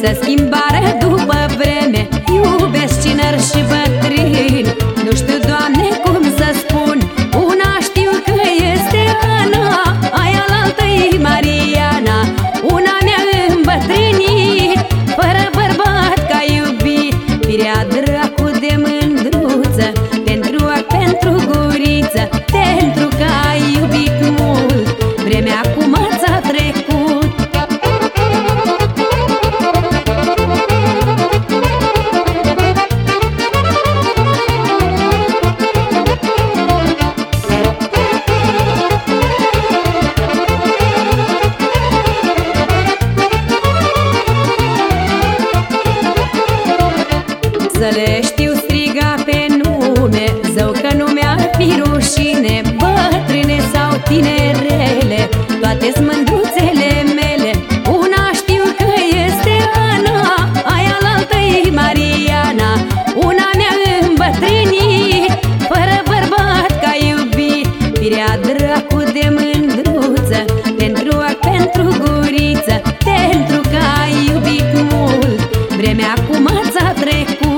Să schimba acum ți-a trecut.